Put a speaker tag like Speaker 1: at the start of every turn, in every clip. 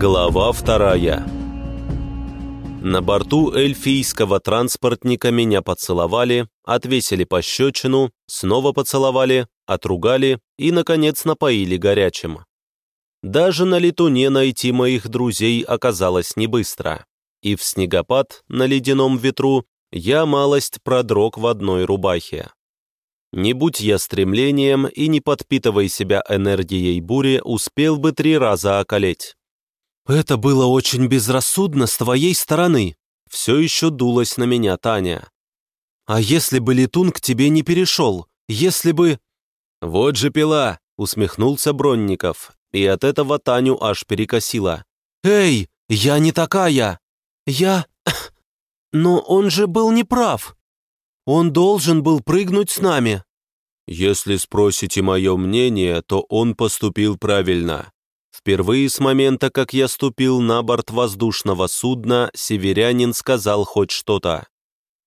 Speaker 1: Глава вторая На борту эльфийского транспортника меня поцеловали, отвесили пощечину, снова поцеловали, отругали и, наконец, напоили горячим. Даже на летуне найти моих друзей оказалось не быстро, и в снегопад на ледяном ветру я малость продрог в одной рубахе. Не будь я стремлением и не подпитывая себя энергией бури, успел бы три раза околеть. «Это было очень безрассудно с твоей стороны», — все еще дулась на меня Таня. «А если бы летун к тебе не перешел? Если бы...» «Вот же пила!» — усмехнулся Бронников, и от этого Таню аж перекосила. «Эй, я не такая! Я... Но он же был неправ!» Он должен был прыгнуть с нами». «Если спросите мое мнение, то он поступил правильно. Впервые с момента, как я ступил на борт воздушного судна, северянин сказал хоть что-то.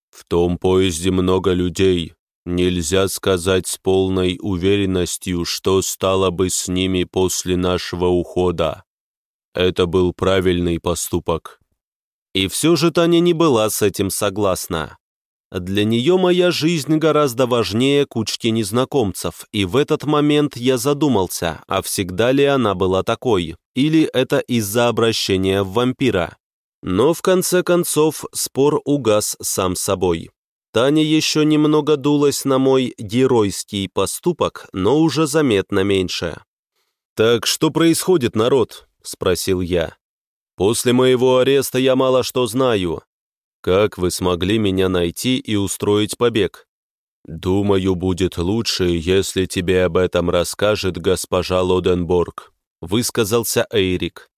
Speaker 1: В том поезде много людей. Нельзя сказать с полной уверенностью, что стало бы с ними после нашего ухода. Это был правильный поступок». И все же Таня не была с этим согласна. Для нее моя жизнь гораздо важнее кучки незнакомцев, и в этот момент я задумался, а всегда ли она была такой, или это из-за обращения в вампира. Но в конце концов спор угас сам собой. Таня еще немного дулась на мой геройский поступок, но уже заметно меньше. «Так что происходит, народ?» — спросил я. «После моего ареста я мало что знаю, как вы смогли меня найти и устроить побег? Думаю, будет лучше, если тебе об этом расскажет госпожа Лоденборг», высказался Эйрик.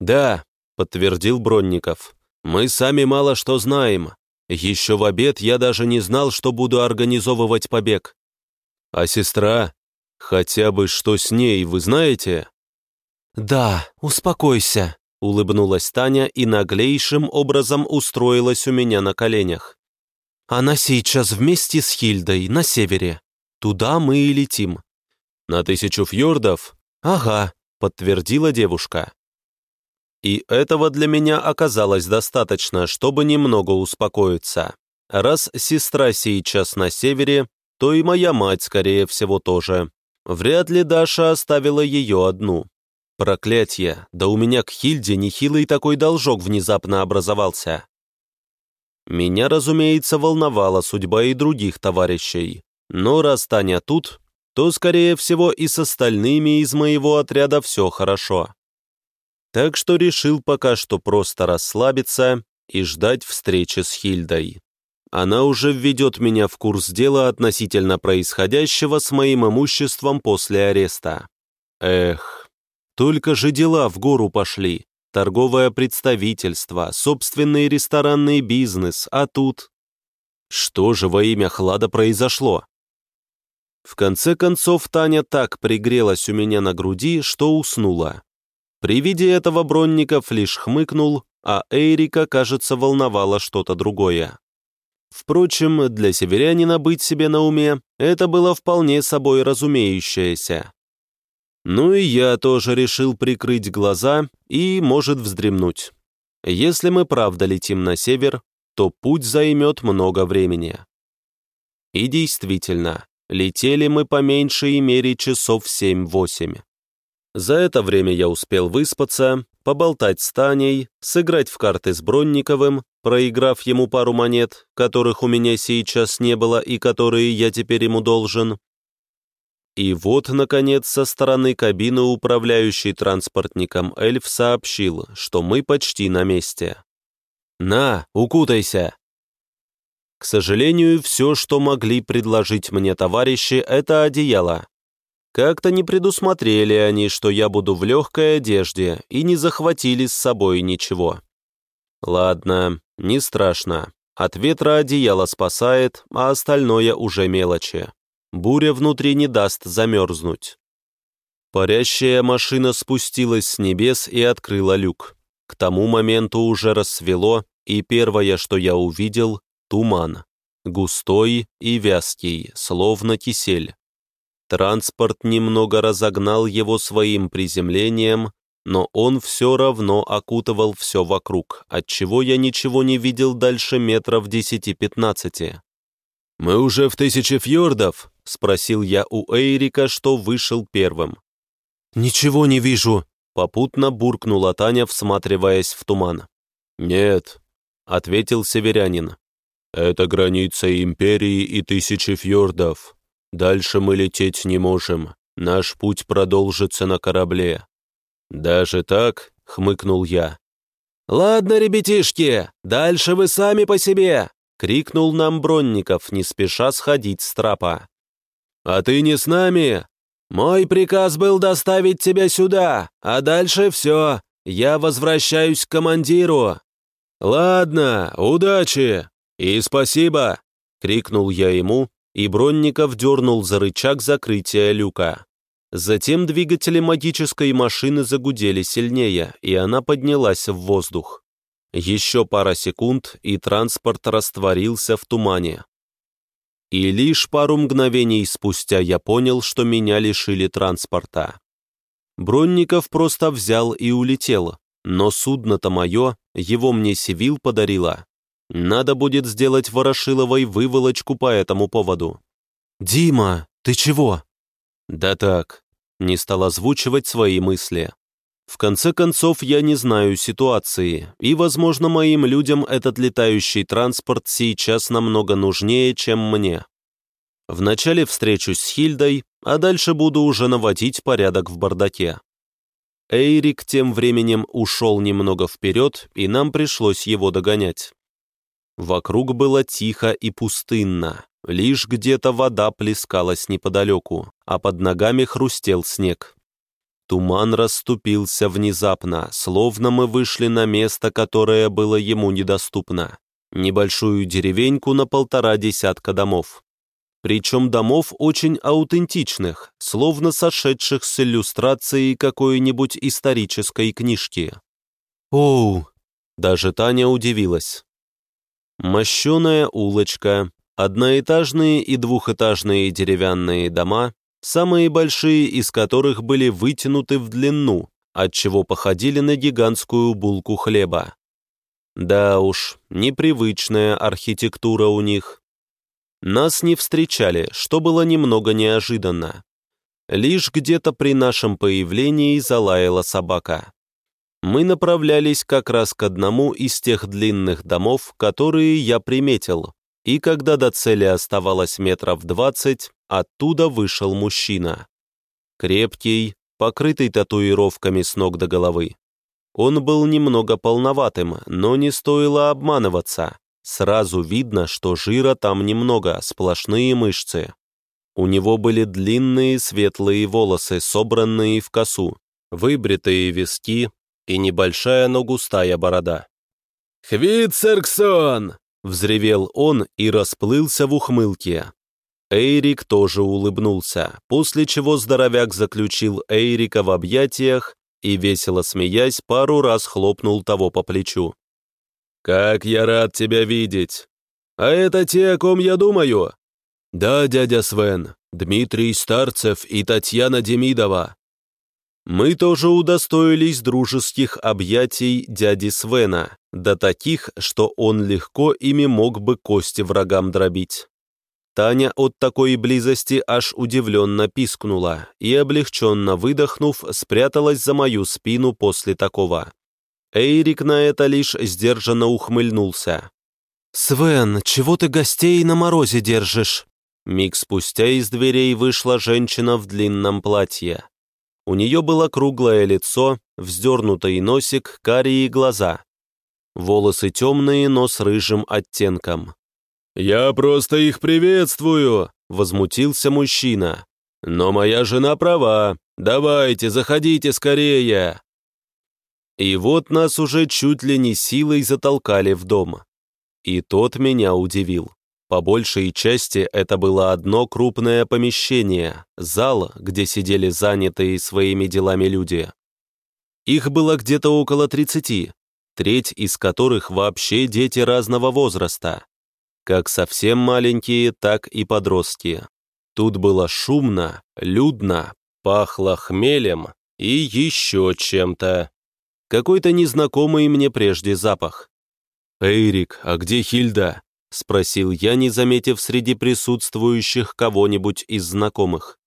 Speaker 1: «Да», — подтвердил Бронников, «мы сами мало что знаем. Еще в обед я даже не знал, что буду организовывать побег. А сестра? Хотя бы что с ней, вы знаете?» «Да, успокойся», Улыбнулась Таня и наглейшим образом устроилась у меня на коленях. «Она сейчас вместе с Хильдой на севере. Туда мы и летим». «На тысячу фьордов?» «Ага», — подтвердила девушка. И этого для меня оказалось достаточно, чтобы немного успокоиться. Раз сестра сейчас на севере, то и моя мать, скорее всего, тоже. Вряд ли Даша оставила ее одну. Проклятье, да у меня к Хильде нехилый такой должок внезапно образовался. Меня, разумеется, волновала судьба и других товарищей, но раз Таня тут, то, скорее всего, и с остальными из моего отряда все хорошо. Так что решил пока что просто расслабиться и ждать встречи с Хильдой. Она уже введет меня в курс дела относительно происходящего с моим имуществом после ареста. Эх, только же дела в гору пошли. Торговое представительство, собственный ресторанный бизнес, а тут... Что же во имя Хлада произошло? В конце концов, Таня так пригрелась у меня на груди, что уснула. При виде этого Бронников лишь хмыкнул, а Эрика, кажется, волновало что-то другое. Впрочем, для северянина быть себе на уме — это было вполне собой разумеющееся. Ну и я тоже решил прикрыть глаза и, может, вздремнуть. Если мы правда летим на север, то путь займет много времени. И действительно, летели мы по меньшей мере часов 7-8. За это время я успел выспаться, поболтать с Таней, сыграть в карты с Бронниковым, проиграв ему пару монет, которых у меня сейчас не было и которые я теперь ему должен, и вот, наконец, со стороны кабины управляющий транспортником эльф сообщил, что мы почти на месте. «На, укутайся!» К сожалению, все, что могли предложить мне товарищи, это одеяло. Как-то не предусмотрели они, что я буду в легкой одежде, и не захватили с собой ничего. Ладно, не страшно. От ветра одеяло спасает, а остальное уже мелочи. Буря внутри не даст замерзнуть. Парящая машина спустилась с небес и открыла люк. К тому моменту уже рассвело, и первое, что я увидел — туман. Густой и вязкий, словно кисель. Транспорт немного разогнал его своим приземлением, но он все равно окутывал все вокруг, отчего я ничего не видел дальше метров десяти-пятнадцати. «Мы уже в тысяче фьордов?» — спросил я у Эйрика, что вышел первым. «Ничего не вижу», — попутно буркнула Таня, всматриваясь в туман. «Нет», — ответил северянин. «Это граница империи и тысячи фьордов. Дальше мы лететь не можем. Наш путь продолжится на корабле». «Даже так?» — хмыкнул я. «Ладно, ребятишки, дальше вы сами по себе!» — крикнул нам Бронников, не спеша сходить с трапа. «А ты не с нами?» «Мой приказ был доставить тебя сюда, а дальше все. Я возвращаюсь к командиру». «Ладно, удачи и спасибо!» — крикнул я ему, и Бронников дернул за рычаг закрытия люка. Затем двигатели магической машины загудели сильнее, и она поднялась в воздух. Еще пара секунд, и транспорт растворился в тумане. И лишь пару мгновений спустя я понял, что меня лишили транспорта. Бронников просто взял и улетел, но судно-то мое, его мне Сивил подарила. Надо будет сделать Ворошиловой выволочку по этому поводу. «Дима, ты чего?» «Да так», — не стал озвучивать свои мысли. В конце концов, я не знаю ситуации, и, возможно, моим людям этот летающий транспорт сейчас намного нужнее, чем мне. Вначале встречусь с Хильдой, а дальше буду уже наводить порядок в бардаке. Эйрик тем временем ушел немного вперед, и нам пришлось его догонять. Вокруг было тихо и пустынно, лишь где-то вода плескалась неподалеку, а под ногами хрустел снег. Туман расступился внезапно, словно мы вышли на место, которое было ему недоступно. Небольшую деревеньку на полтора десятка домов. Причем домов очень аутентичных, словно сошедших с иллюстрацией какой-нибудь исторической книжки. «Оу!» Даже Таня удивилась. Мощеная улочка, одноэтажные и двухэтажные деревянные дома, самые большие из которых были вытянуты в длину, отчего походили на гигантскую булку хлеба. Да уж, непривычная архитектура у них. Нас не встречали, что было немного неожиданно. Лишь где-то при нашем появлении залаяла собака мы направлялись как раз к одному из тех длинных домов, которые я приметил, и когда до цели оставалось метров двадцать, оттуда вышел мужчина. Крепкий, покрытый татуировками с ног до головы. Он был немного полноватым, но не стоило обманываться. Сразу видно, что жира там немного, сплошные мышцы. У него были длинные светлые волосы, собранные в косу, выбритые виски, и небольшая, но густая борода. «Хвитцергсон!» — взревел он и расплылся в ухмылке. Эйрик тоже улыбнулся, после чего здоровяк заключил Эйрика в объятиях и, весело смеясь, пару раз хлопнул того по плечу. «Как я рад тебя видеть! А это те, о ком я думаю?» «Да, дядя Свен, Дмитрий Старцев и Татьяна Демидова. Мы тоже удостоились дружеских объятий дяди Свена, до таких, что он легко ими мог бы кости врагам дробить. Таня от такой близости аж удивленно пискнула и, облегченно выдохнув, спряталась за мою спину после такого. Эйрик на это лишь сдержанно ухмыльнулся. «Свен, чего ты гостей на морозе держишь?» Миг спустя из дверей вышла женщина в длинном платье. У нее было круглое лицо, вздернутый носик, карие глаза. Волосы темные, но с рыжим оттенком. «Я просто их приветствую!» — возмутился мужчина. «Но моя жена права. Давайте, заходите скорее!» И вот нас уже чуть ли не силой затолкали в дом. И тот меня удивил. По большей части это было одно крупное помещение, зал, где сидели занятые своими делами люди. Их было где-то около 30, треть из которых вообще дети разного возраста. Как совсем маленькие, так и подростки. Тут было шумно, людно, пахло хмелем, И еще чем-то. Какой-то незнакомый мне прежде запах. «Эйрик, а где Хильда?» — спросил я, не заметив среди присутствующих кого-нибудь из знакомых.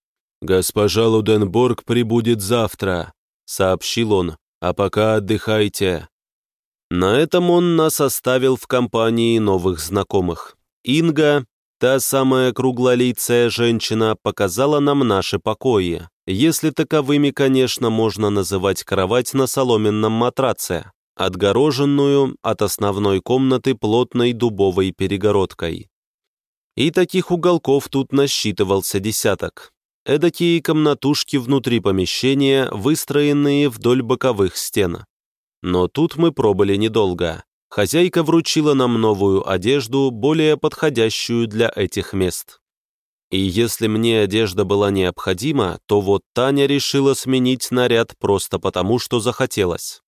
Speaker 1: «Госпожа Луденборг прибудет завтра», — сообщил он, «а пока отдыхайте». На этом он нас оставил в компании новых знакомых. Инга, та самая круглолицая женщина, показала нам наши покои, если таковыми, конечно, можно называть кровать на соломенном матраце отгороженную от основной комнаты плотной дубовой перегородкой. И таких уголков тут насчитывался десяток. Эдакие комнатушки внутри помещения, выстроенные вдоль боковых стен. Но тут мы пробыли недолго. Хозяйка вручила нам новую одежду, более подходящую для этих мест. И если мне одежда была необходима, то вот Таня решила сменить наряд просто потому, что захотелось.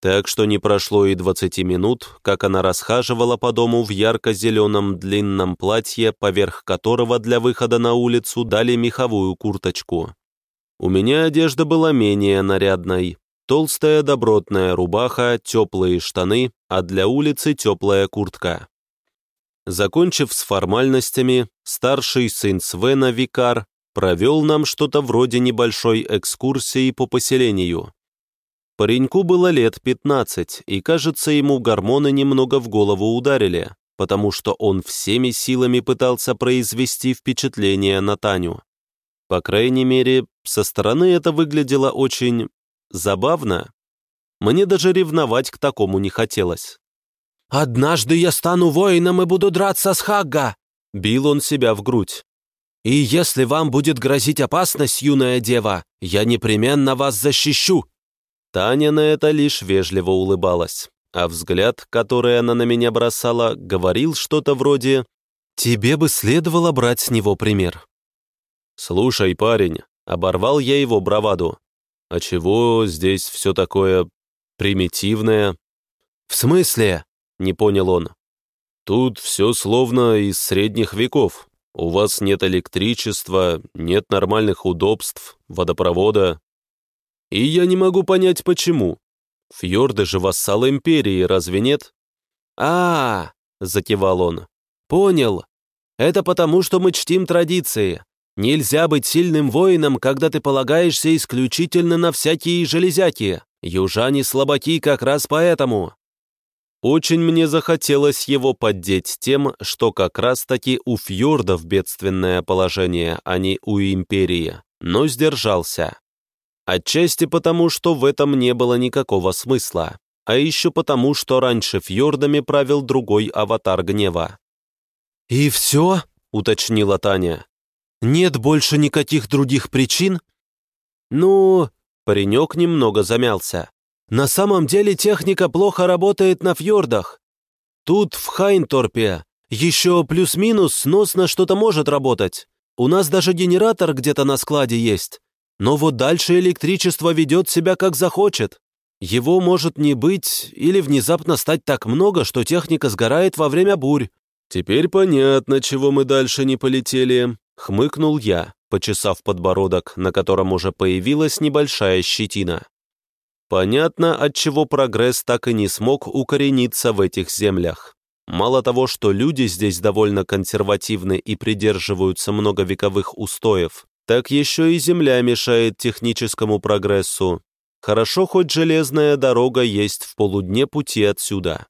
Speaker 1: Так что не прошло и двадцати минут, как она расхаживала по дому в ярко-зеленом длинном платье, поверх которого для выхода на улицу дали меховую курточку. У меня одежда была менее нарядной. Толстая добротная рубаха, теплые штаны, а для улицы теплая куртка. Закончив с формальностями, старший сын Свена, Викар, провел нам что-то вроде небольшой экскурсии по поселению. Пареньку было лет 15, и, кажется, ему гормоны немного в голову ударили, потому что он всеми силами пытался произвести впечатление на Таню. По крайней мере, со стороны это выглядело очень забавно. Мне даже ревновать к такому не хотелось. «Однажды я стану воином и буду драться с Хагга!» Бил он себя в грудь. «И если вам будет грозить опасность, юная дева, я непременно вас защищу!» Таня на это лишь вежливо улыбалась, а взгляд, который она на меня бросала, говорил что-то вроде «Тебе бы следовало брать с него пример». «Слушай, парень», — оборвал я его браваду, «а чего здесь все такое примитивное?» «В смысле?» — не понял он. «Тут все словно из средних веков. У вас нет электричества, нет нормальных удобств, водопровода, и я не могу понять, почему. Фьорды же вассал империи, разве нет? а, -а, -а закивал он. «Понял. Это потому, что мы чтим традиции. Нельзя быть сильным воином, когда ты полагаешься исключительно на всякие железяки. Южане слабаки как раз поэтому». Очень мне захотелось его поддеть тем, что как раз-таки у фьордов бедственное положение, а не у империи, но сдержался. Отчасти потому, что в этом не было никакого смысла, а еще потому, что раньше фьордами правил другой аватар гнева. «И все?» — уточнила Таня. «Нет больше никаких других причин?» «Ну...» — паренек немного замялся. «На самом деле техника плохо работает на фьордах. Тут, в Хайнторпе, еще плюс-минус сносно что-то может работать. У нас даже генератор где-то на складе есть. Но вот дальше электричество ведет себя как захочет. Его может не быть или внезапно стать так много, что техника сгорает во время бурь. Теперь понятно, чего мы дальше не полетели, хмыкнул я, почесав подбородок, на котором уже появилась небольшая щетина. Понятно, отчего прогресс так и не смог укорениться в этих землях. Мало того, что люди здесь довольно консервативны и придерживаются многовековых устоев, так еще и земля мешает техническому прогрессу. Хорошо, хоть железная дорога есть в полудне пути отсюда.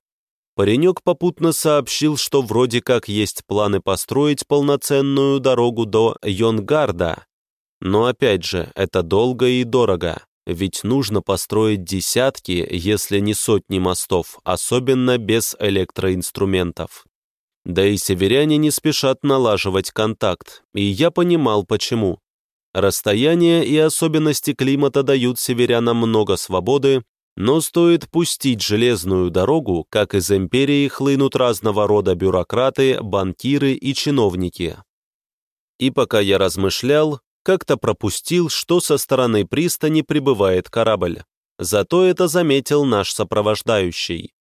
Speaker 1: Паренек попутно сообщил, что вроде как есть планы построить полноценную дорогу до Йонгарда. Но опять же, это долго и дорого, ведь нужно построить десятки, если не сотни мостов, особенно без электроинструментов. Да и северяне не спешат налаживать контакт, и я понимал почему. Расстояние и особенности климата дают северянам много свободы, но стоит пустить железную дорогу, как из империи хлынут разного рода бюрократы, банкиры и чиновники. И пока я размышлял, как-то пропустил, что со стороны пристани прибывает корабль. Зато это заметил наш сопровождающий.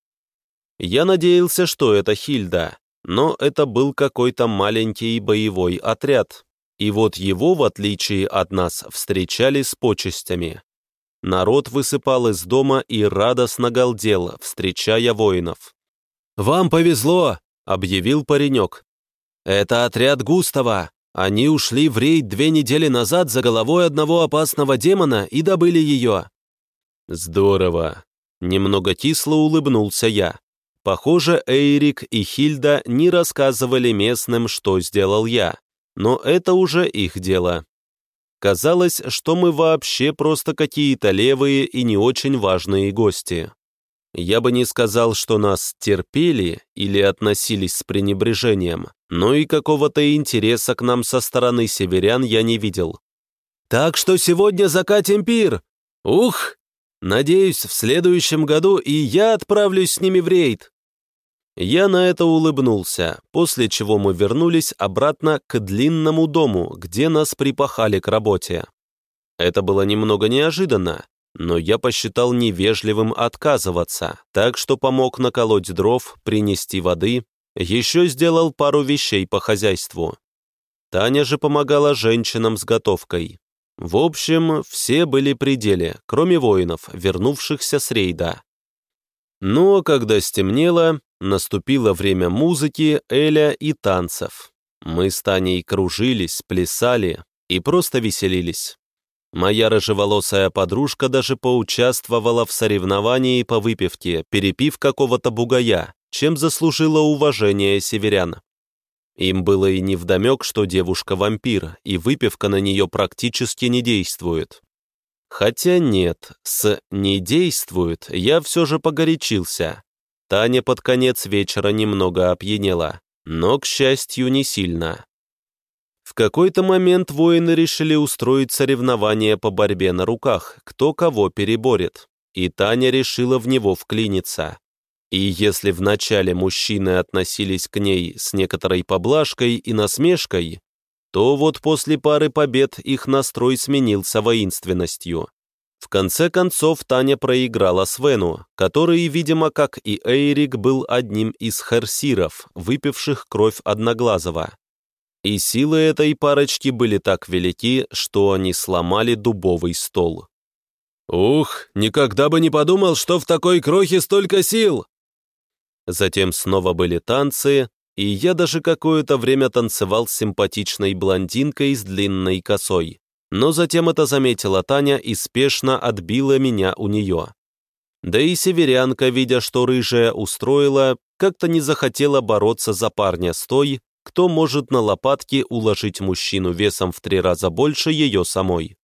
Speaker 1: Я надеялся, что это Хильда, но это был какой-то маленький боевой отряд, и вот его, в отличие от нас, встречали с почестями. Народ высыпал из дома и радостно галдел, встречая воинов. «Вам повезло!» — объявил паренек. «Это отряд Густава. Они ушли в рейд две недели назад за головой одного опасного демона и добыли ее». «Здорово!» — немного кисло улыбнулся я. Похоже, Эйрик и Хильда не рассказывали местным, что сделал я, но это уже их дело. Казалось, что мы вообще просто какие-то левые и не очень важные гости. Я бы не сказал, что нас терпели или относились с пренебрежением, но и какого-то интереса к нам со стороны северян я не видел. «Так что сегодня закатим пир! Ух! Надеюсь, в следующем году и я отправлюсь с ними в рейд!» Я на это улыбнулся, после чего мы вернулись обратно к длинному дому, где нас припахали к работе. Это было немного неожиданно, но я посчитал невежливым отказываться, так что помог наколоть дров, принести воды, еще сделал пару вещей по хозяйству. Таня же помогала женщинам с готовкой. В общем, все были при деле, кроме воинов, вернувшихся с рейда. Но ну, а когда стемнело, наступило время музыки, эля и танцев. Мы с Таней кружились, плясали и просто веселились. Моя рыжеволосая подружка даже поучаствовала в соревновании по выпивке, перепив какого-то бугая, чем заслужила уважение северян. Им было и невдомек, что девушка вампир, и выпивка на нее практически не действует. Хотя нет, с «не действует» я все же погорячился. Таня под конец вечера немного опьянела, но, к счастью, не сильно. В какой-то момент воины решили устроить соревнование по борьбе на руках, кто кого переборет, и Таня решила в него вклиниться. И если вначале мужчины относились к ней с некоторой поблажкой и насмешкой, то вот после пары побед их настрой сменился воинственностью. В конце концов Таня проиграла Свену, который, видимо, как и Эйрик, был одним из херсиров, выпивших кровь Одноглазого. И силы этой парочки были так велики, что они сломали дубовый стол. «Ух, никогда бы не подумал, что в такой крохе столько сил!» Затем снова были танцы, и я даже какое-то время танцевал с симпатичной блондинкой с длинной косой. Но затем это заметила Таня и спешно отбила меня у нее. Да и северянка, видя, что рыжая устроила, как-то не захотела бороться за парня с той, кто может на лопатки уложить мужчину весом в три раза больше ее самой.